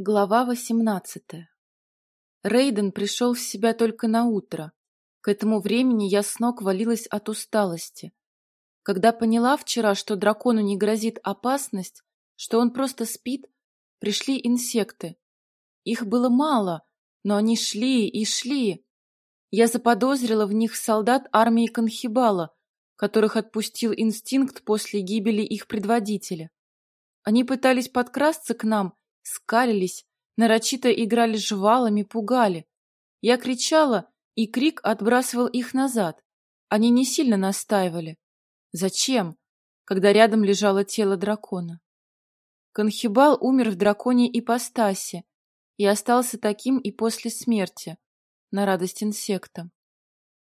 Глава восемнадцатая. Рейден пришел в себя только на утро. К этому времени я с ног валилась от усталости. Когда поняла вчера, что дракону не грозит опасность, что он просто спит, пришли инсекты. Их было мало, но они шли и шли. Я заподозрила в них солдат армии Конхибала, которых отпустил инстинкт после гибели их предводителя. Они пытались подкрасться к нам, скалились, нарочито играли жвалами, пугали. Я кричала, и крик отбрасывал их назад. Они не сильно настаивали. Зачем, когда рядом лежало тело дракона? Конхибал умер в драконе ипостаси и остался таким и после смерти, на радость инсектам.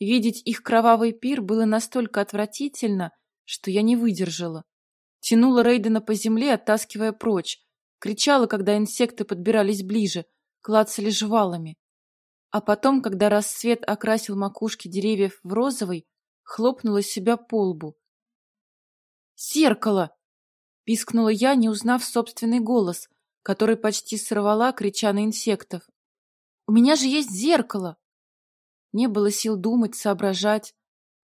Видеть их кровавый пир было настолько отвратительно, что я не выдержала. Тянула Рейдена по земле, оттаскивая прочь, кричала, когда инсекты подбирались ближе, клацали жвалами. А потом, когда рассвет окрасил макушки деревьев в розовый, хлопнула себя по лбу. «Зеркало!» — пискнула я, не узнав собственный голос, который почти сорвала, крича на инсектов. «У меня же есть зеркало!» Не было сил думать, соображать,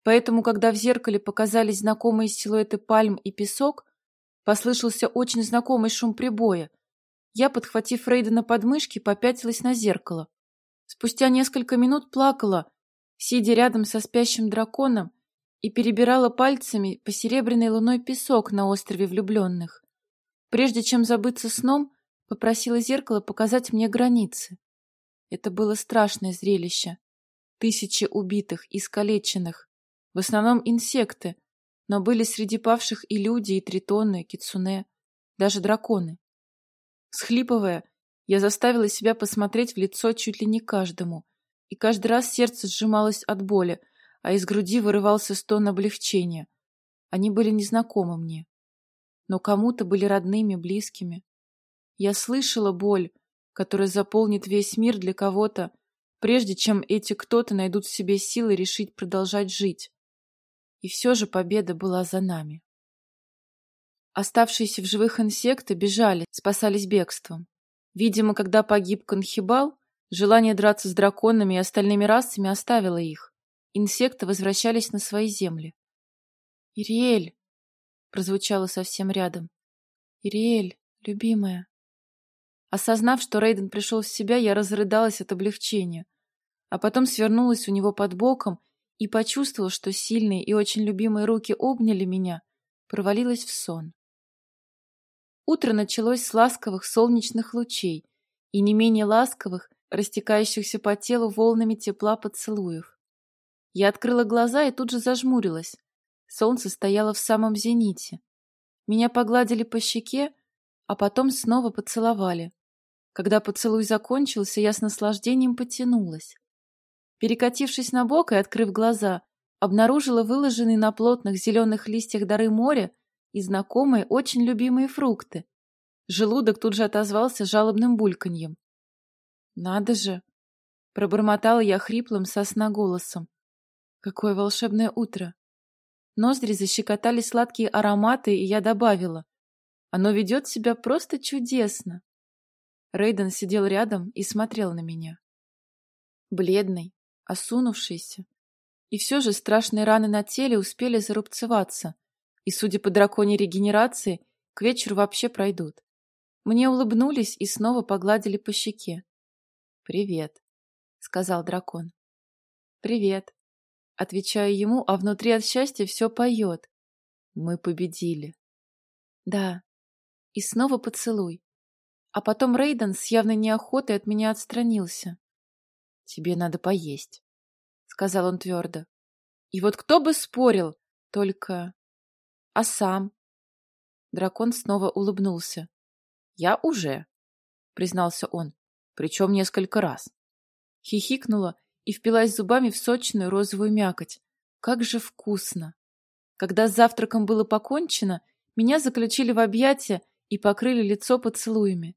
поэтому, когда в зеркале показались знакомые силуэты пальм и песок, Послышался очень знакомый шум прибоя. Я, подхватив Рейда под мышки, попятилась на зеркало. Спустя несколько минут плакала, сидя рядом со спящим драконом, и перебирала пальцами по серебряной луной песок на острове влюбленных. Прежде чем забыться сном, попросила зеркало показать мне границы. Это было страшное зрелище. Тысячи убитых, искалеченных, в основном инсекты, но были среди павших и люди, и тритоны, и кицуне, даже драконы. Схлипывая, я заставила себя посмотреть в лицо чуть ли не каждому, и каждый раз сердце сжималось от боли, а из груди вырывался стон облегчения. Они были незнакомы мне, но кому-то были родными, близкими. Я слышала боль, которая заполнит весь мир для кого-то, прежде чем эти кто-то найдут в себе силы решить продолжать жить. И все же победа была за нами. Оставшиеся в живых инсекты бежали, спасались бегством. Видимо, когда погиб Конхибал, желание драться с драконами и остальными расами оставило их. Инсекты возвращались на свои земли. «Ириэль!» — прозвучало совсем рядом. «Ириэль, любимая!» Осознав, что Рейден пришел в себя, я разрыдалась от облегчения, а потом свернулась у него под боком и почувствовал, что сильные и очень любимые руки обняли меня, провалилась в сон. Утро началось с ласковых солнечных лучей и не менее ласковых, растекающихся по телу волнами тепла поцелуев. Я открыла глаза и тут же зажмурилась. Солнце стояло в самом зените. Меня погладили по щеке, а потом снова поцеловали. Когда поцелуй закончился, я с наслаждением потянулась. Перекатившись на бок и открыв глаза, обнаружила выложенные на плотных зеленых листьях дары моря и знакомые, очень любимые фрукты. Желудок тут же отозвался жалобным бульканьем. «Надо же!» — пробормотала я хриплым сосна голосом. «Какое волшебное утро!» Ноздри защекотали сладкие ароматы, и я добавила. «Оно ведет себя просто чудесно!» Рейден сидел рядом и смотрел на меня. Бледный, осунувшийся. И все же страшные раны на теле успели зарубцеваться, и, судя по драконьей регенерации, к вечеру вообще пройдут. Мне улыбнулись и снова погладили по щеке. «Привет», — сказал дракон. «Привет», — отвечаю ему, а внутри от счастья все поет. «Мы победили». «Да». И снова поцелуй. А потом Рейден с явной неохотой от меня отстранился. Тебе надо поесть, — сказал он твердо. И вот кто бы спорил, только... А сам? Дракон снова улыбнулся. Я уже, — признался он, причем несколько раз. Хихикнула и впилась зубами в сочную розовую мякоть. Как же вкусно! Когда с завтраком было покончено, меня заключили в объятия и покрыли лицо поцелуями.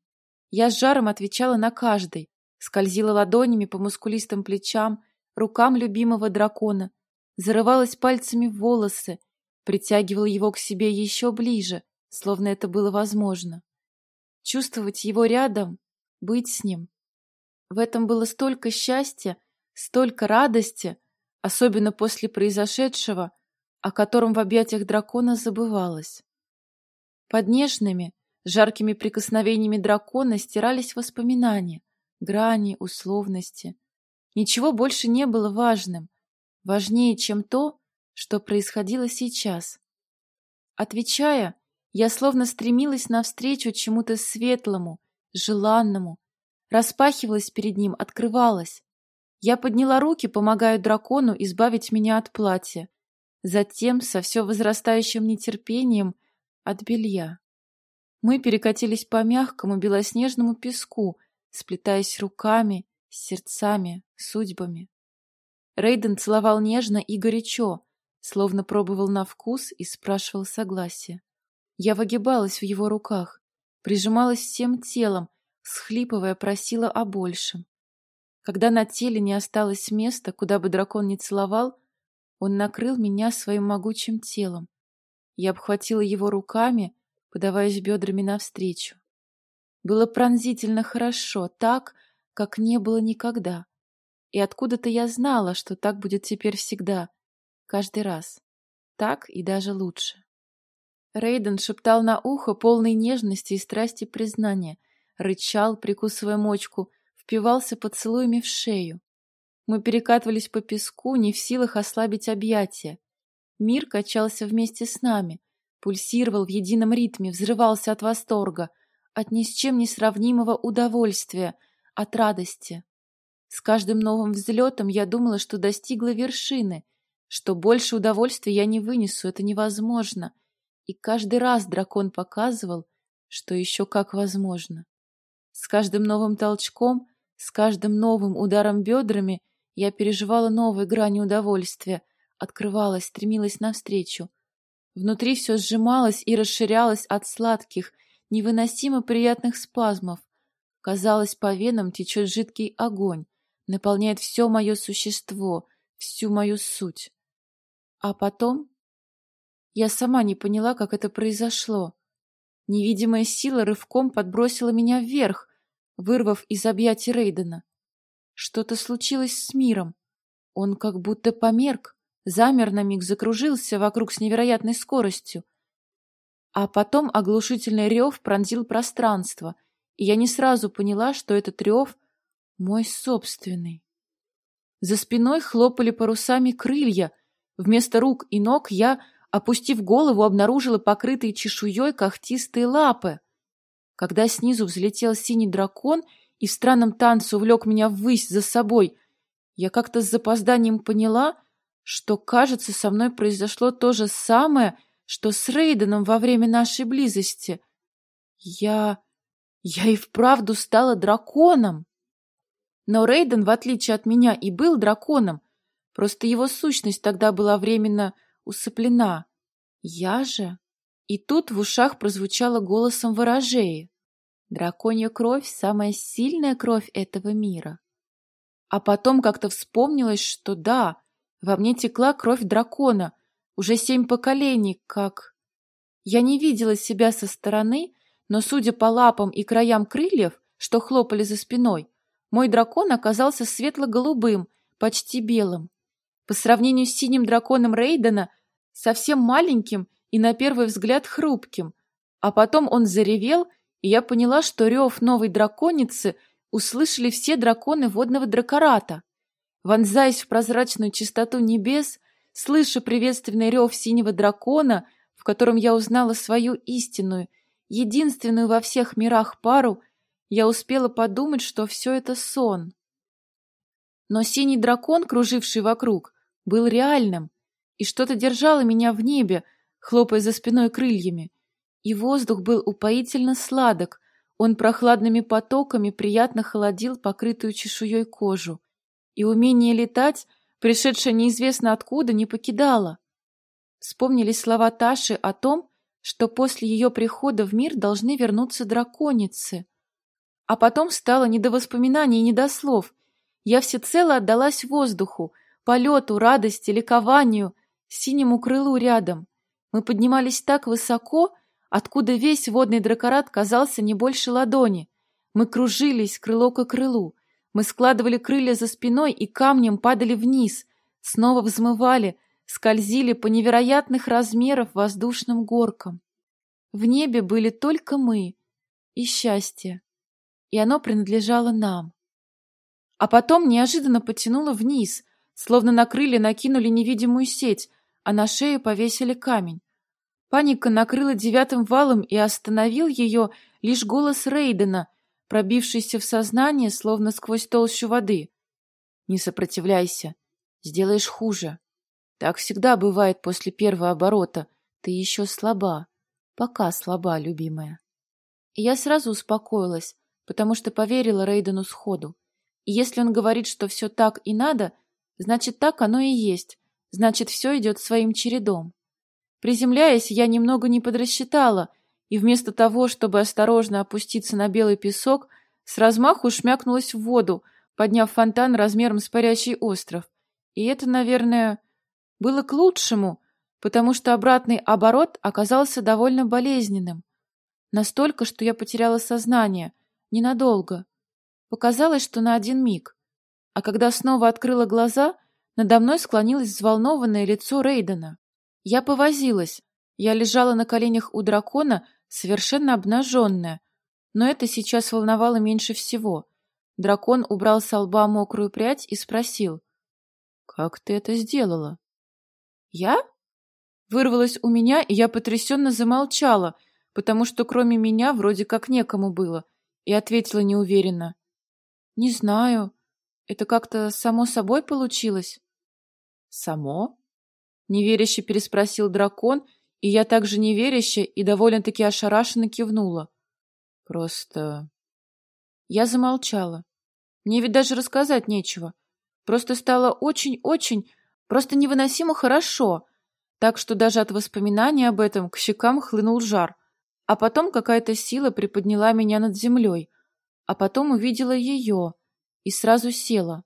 Я с жаром отвечала на каждый, скользила ладонями по мускулистым плечам, рукам любимого дракона, зарывалась пальцами в волосы, притягивала его к себе еще ближе, словно это было возможно. Чувствовать его рядом быть с ним. В этом было столько счастья, столько радости, особенно после произошедшего, о котором в объятиях дракона забывалось. Под нежными, жаркими прикосновениями дракона стирались воспоминания, грани, условности. Ничего больше не было важным, важнее, чем то, что происходило сейчас. Отвечая, я словно стремилась навстречу чему-то светлому, желанному, распахивалась перед ним, открывалась. Я подняла руки, помогая дракону избавить меня от платья, затем со все возрастающим нетерпением от белья. Мы перекатились по мягкому белоснежному песку, сплетаясь руками, сердцами, судьбами. Рейден целовал нежно и горячо, словно пробовал на вкус и спрашивал согласия. Я выгибалась в его руках, прижималась всем телом, схлипывая, просила о большем. Когда на теле не осталось места, куда бы дракон не целовал, он накрыл меня своим могучим телом. Я обхватила его руками, подаваясь бедрами навстречу. Было пронзительно хорошо, так, как не было никогда. И откуда-то я знала, что так будет теперь всегда, каждый раз. Так и даже лучше. Рейден шептал на ухо полной нежности и страсти признания, рычал, прикусывая мочку, впивался поцелуями в шею. Мы перекатывались по песку, не в силах ослабить объятия. Мир качался вместе с нами, пульсировал в едином ритме, взрывался от восторга, от ни с чем не сравнимого удовольствия, от радости. С каждым новым взлетом я думала, что достигла вершины, что больше удовольствия я не вынесу, это невозможно. И каждый раз дракон показывал, что еще как возможно. С каждым новым толчком, с каждым новым ударом бедрами я переживала новые грани удовольствия, открывалась, стремилась навстречу. Внутри все сжималось и расширялось от сладких, невыносимо приятных спазмов. Казалось, по венам течет жидкий огонь, наполняет все мое существо, всю мою суть. А потом... Я сама не поняла, как это произошло. Невидимая сила рывком подбросила меня вверх, вырвав из объятий Рейдена. Что-то случилось с миром. Он как будто померк, замер на миг, закружился вокруг с невероятной скоростью. А потом оглушительный рев пронзил пространство, и я не сразу поняла, что этот рев мой собственный. За спиной хлопали парусами крылья. Вместо рук и ног я, опустив голову, обнаружила покрытые чешуей когтистые лапы. Когда снизу взлетел синий дракон и в странном танце увлек меня ввысь за собой, я как-то с запозданием поняла, что, кажется, со мной произошло то же самое, что с Рейденом во время нашей близости. Я... я и вправду стала драконом. Но Рейден, в отличие от меня, и был драконом, просто его сущность тогда была временно усыплена. Я же... И тут в ушах прозвучало голосом ворожеи. Драконья кровь — самая сильная кровь этого мира. А потом как-то вспомнилось, что да, во мне текла кровь дракона, уже семь поколений, как... Я не видела себя со стороны, но, судя по лапам и краям крыльев, что хлопали за спиной, мой дракон оказался светло-голубым, почти белым. По сравнению с синим драконом Рейдена, совсем маленьким и, на первый взгляд, хрупким. А потом он заревел, и я поняла, что рев новой драконицы услышали все драконы водного дракората. Вонзаясь в прозрачную чистоту небес, слыша приветственный рев синего дракона, в котором я узнала свою истинную, единственную во всех мирах пару, я успела подумать, что все это сон. Но синий дракон, круживший вокруг, был реальным, и что-то держало меня в небе, хлопая за спиной крыльями. И воздух был упоительно сладок, он прохладными потоками приятно холодил покрытую чешуей кожу и умение летать, пришедшее неизвестно откуда, не покидало. Вспомнились слова Таши о том, что после ее прихода в мир должны вернуться драконицы. А потом стало не до воспоминаний и не до слов. Я всецело отдалась воздуху, полету, радости, ликованию, синему крылу рядом. Мы поднимались так высоко, откуда весь водный дракорат казался не больше ладони. Мы кружились крыло к крылу. Мы складывали крылья за спиной и камнем падали вниз, снова взмывали, скользили по невероятных размеров воздушным горкам. В небе были только мы и счастье, и оно принадлежало нам. А потом неожиданно потянуло вниз, словно на крылья накинули невидимую сеть, а на шею повесили камень. Паника накрыла девятым валом и остановил ее лишь голос Рейдена, пробившийся в сознание, словно сквозь толщу воды. «Не сопротивляйся, сделаешь хуже. Так всегда бывает после первого оборота. Ты еще слаба, пока слаба, любимая». И я сразу успокоилась, потому что поверила Рейдену сходу. И если он говорит, что все так и надо, значит, так оно и есть, значит, все идет своим чередом. Приземляясь, я немного не подрасчитала, и вместо того, чтобы осторожно опуститься на белый песок, с размаху шмякнулась в воду, подняв фонтан размером с парящий остров. И это, наверное, было к лучшему, потому что обратный оборот оказался довольно болезненным. Настолько, что я потеряла сознание. Ненадолго. Показалось, что на один миг. А когда снова открыла глаза, надо мной склонилось взволнованное лицо Рейдена. Я повозилась. Я лежала на коленях у дракона, совершенно обнаженная. Но это сейчас волновало меньше всего. Дракон убрал с лба мокрую прядь и спросил. «Как ты это сделала?» «Я?» Вырвалось у меня, и я потрясенно замолчала, потому что кроме меня вроде как некому было, и ответила неуверенно. «Не знаю. Это как-то само собой получилось?» «Само?» — неверяще переспросил дракон, и я также неверяще и довольно-таки ошарашенно кивнула. «Просто...» Я замолчала. Мне ведь даже рассказать нечего. Просто стало очень-очень, просто невыносимо хорошо, так что даже от воспоминаний об этом к щекам хлынул жар. А потом какая-то сила приподняла меня над землей, а потом увидела ее и сразу села.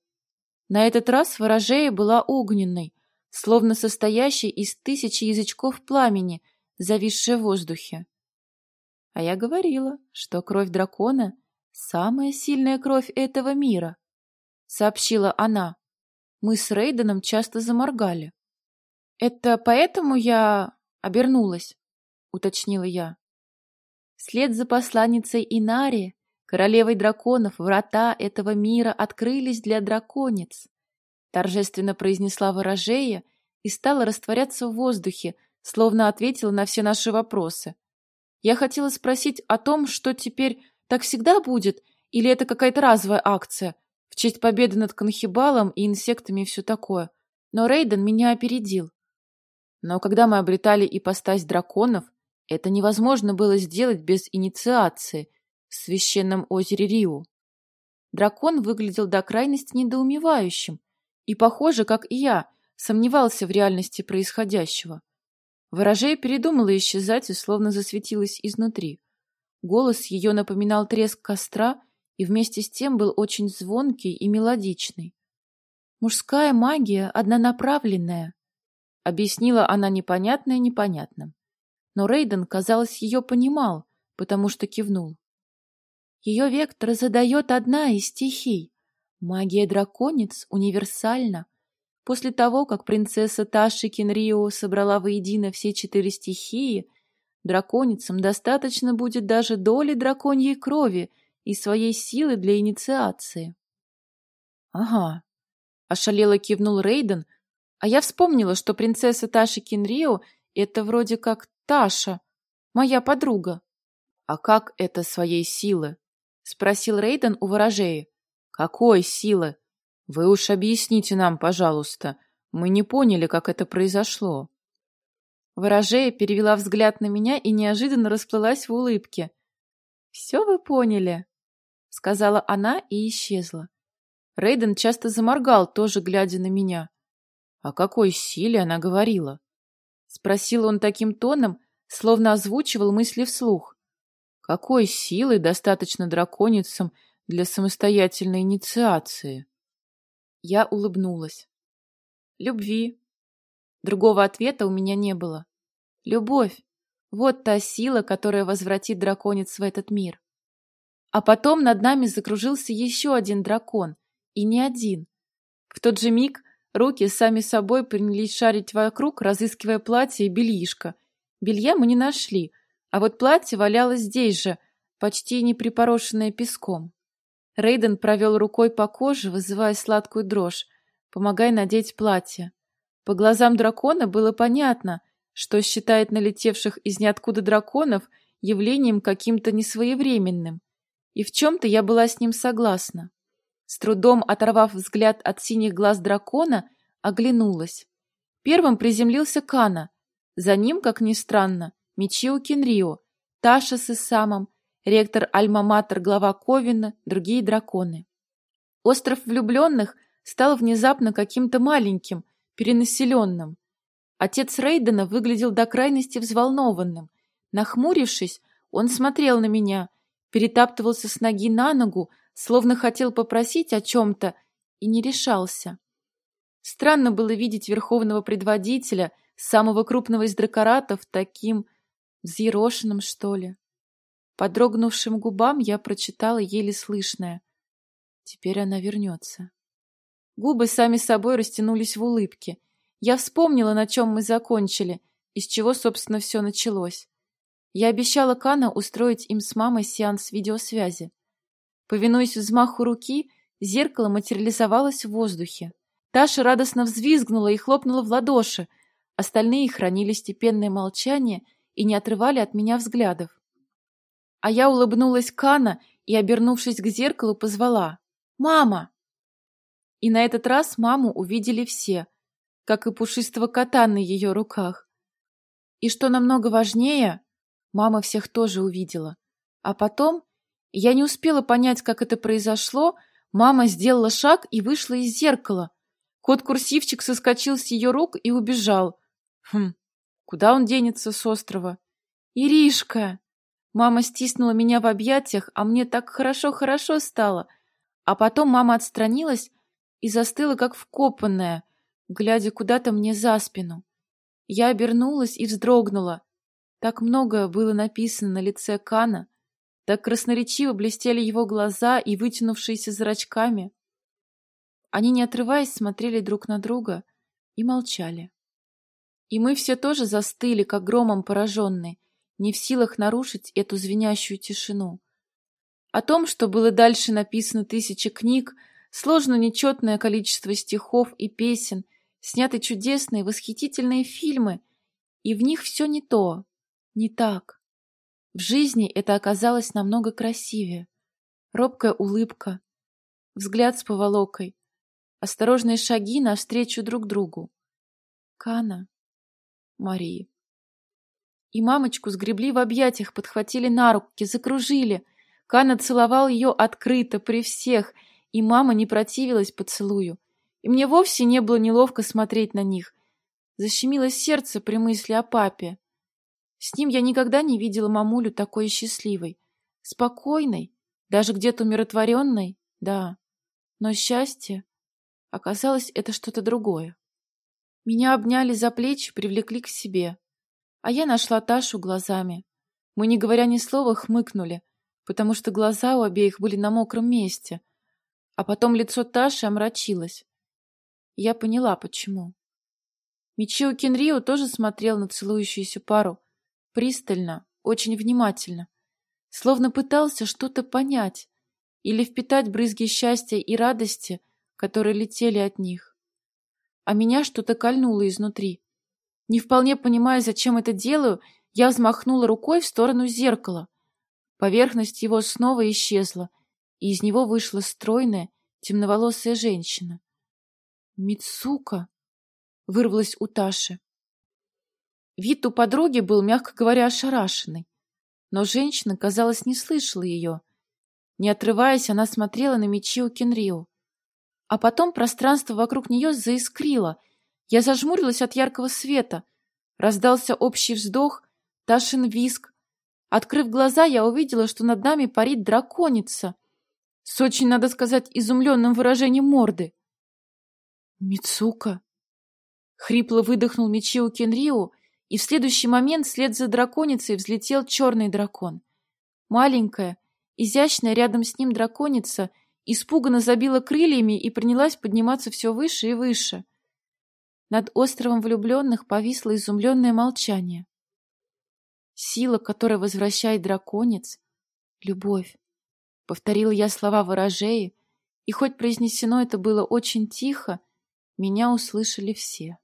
На этот раз ворожея была огненной, словно состоящей из тысячи язычков пламени, зависшая в воздухе. А я говорила, что кровь дракона — самая сильная кровь этого мира, — сообщила она. Мы с Рейденом часто заморгали. — Это поэтому я обернулась, — уточнила я. Вслед за посланницей Инари Королевой драконов врата этого мира открылись для драконец. Торжественно произнесла ворожея и стала растворяться в воздухе, словно ответила на все наши вопросы. Я хотела спросить о том, что теперь так всегда будет, или это какая-то разовая акция, в честь победы над Конхибалом и инсектами и все такое. Но Рейден меня опередил. Но когда мы обретали ипостась драконов, это невозможно было сделать без инициации — в священном озере Риу. Дракон выглядел до крайности недоумевающим и, похоже, как и я, сомневался в реальности происходящего. Ворожея передумала исчезать и словно засветилась изнутри. Голос ее напоминал треск костра и вместе с тем был очень звонкий и мелодичный. «Мужская магия однонаправленная», — объяснила она непонятное непонятным. Но Рейден, казалось, ее понимал, потому что кивнул. Ее вектор задает одна из стихий. Магия драконец универсальна. После того, как принцесса Таши Кенрио собрала воедино все четыре стихии, драконицам достаточно будет даже доли драконьей крови и своей силы для инициации. — Ага, — ошалело кивнул Рейден, а я вспомнила, что принцесса Таши Кенрио — это вроде как Таша, моя подруга. А как это своей силы? — спросил Рейден у ворожеи. «Какой силы? Вы уж объясните нам, пожалуйста. Мы не поняли, как это произошло». Ворожея перевела взгляд на меня и неожиданно расплылась в улыбке. «Все вы поняли», — сказала она и исчезла. Рейден часто заморгал, тоже глядя на меня. «О какой силе она говорила?» Спросил он таким тоном, словно озвучивал мысли вслух. Какой силы достаточно драконицам для самостоятельной инициации? Я улыбнулась. Любви. Другого ответа у меня не было. Любовь. Вот та сила, которая возвратит драконец в этот мир. А потом над нами закружился еще один дракон. И не один. В тот же миг руки сами собой принялись шарить вокруг, разыскивая платье и бельишко. Белья мы не нашли, а вот платье валялось здесь же, почти не припорошенное песком. Рейден провел рукой по коже, вызывая сладкую дрожь, помогая надеть платье. По глазам дракона было понятно, что считает налетевших из ниоткуда драконов явлением каким-то несвоевременным. И в чем-то я была с ним согласна. С трудом оторвав взгляд от синих глаз дракона, оглянулась. Первым приземлился Кана. За ним, как ни странно, Мичио Кенрио, Таша с Исамом, ректор Альма-Матер, глава Ковина, другие драконы. Остров влюбленных стал внезапно каким-то маленьким, перенаселенным. Отец Рейдена выглядел до крайности взволнованным. Нахмурившись, он смотрел на меня, перетаптывался с ноги на ногу, словно хотел попросить о чем-то, и не решался. Странно было видеть верховного предводителя, самого крупного из дракоратов, таким взъерошенным, что ли. По дрогнувшим губам я прочитала еле слышное. Теперь она вернется. Губы сами собой растянулись в улыбке. Я вспомнила, на чем мы закончили, из чего, собственно, все началось. Я обещала Кана устроить им с мамой сеанс видеосвязи. Повинуясь взмаху руки, зеркало материализовалось в воздухе. Таша радостно взвизгнула и хлопнула в ладоши. Остальные хранили степенное молчание и не отрывали от меня взглядов. А я улыбнулась Кана и, обернувшись к зеркалу, позвала «Мама!». И на этот раз маму увидели все, как и пушистого кота на ее руках. И что намного важнее, мама всех тоже увидела. А потом, я не успела понять, как это произошло, мама сделала шаг и вышла из зеркала. Кот-курсивчик соскочил с ее рук и убежал. Хм, куда он денется с острова? «Иришка!» Мама стиснула меня в объятиях, а мне так хорошо-хорошо стало. А потом мама отстранилась и застыла, как вкопанная, глядя куда-то мне за спину. Я обернулась и вздрогнула. Так многое было написано на лице Кана, так красноречиво блестели его глаза и вытянувшиеся зрачками. Они, не отрываясь, смотрели друг на друга и молчали. И мы все тоже застыли, как громом пораженные, не в силах нарушить эту звенящую тишину. О том, что было дальше написано тысяча книг, сложно нечетное количество стихов и песен, сняты чудесные, восхитительные фильмы, и в них все не то, не так. В жизни это оказалось намного красивее. Робкая улыбка, взгляд с поволокой, осторожные шаги навстречу друг другу. Кана, Марии. И мамочку сгребли в объятиях, подхватили на руки, закружили. Кана целовал ее открыто, при всех, и мама не противилась поцелую. И мне вовсе не было неловко смотреть на них. Защемило сердце при мысли о папе. С ним я никогда не видела мамулю такой счастливой. Спокойной, даже где-то умиротворенной, да. Но счастье... Оказалось, это что-то другое. Меня обняли за плечи, привлекли к себе. А я нашла Ташу глазами. Мы, не говоря ни слова, хмыкнули, потому что глаза у обеих были на мокром месте. А потом лицо Таши омрачилось. Я поняла, почему. Мичио Кенрио тоже смотрел на целующуюся пару. Пристально, очень внимательно. Словно пытался что-то понять или впитать брызги счастья и радости, которые летели от них. А меня что-то кольнуло изнутри. Не вполне понимая, зачем это делаю, я взмахнула рукой в сторону зеркала. Поверхность его снова исчезла, и из него вышла стройная, темноволосая женщина. «Мицука!» — вырвалась у Таши. Вид у подруги был, мягко говоря, ошарашенный. Но женщина, казалось, не слышала ее. Не отрываясь, она смотрела на Мичио Кенрио. А потом пространство вокруг нее заискрило — я зажмурилась от яркого света. Раздался общий вздох, Ташин виск. Открыв глаза, я увидела, что над нами парит драконица. С очень, надо сказать, изумленным выражением морды. «Мицука!» Хрипло выдохнул Мичио Кенрио, и в следующий момент вслед за драконицей взлетел черный дракон. Маленькая, Изящная рядом с ним драконица испуганно забила крыльями и принялась подниматься все выше и выше. Над островом влюбленных повисло изумленное молчание. Сила, которая возвращает драконец — любовь. Повторила я слова ворожеи, и хоть произнесено это было очень тихо, меня услышали все.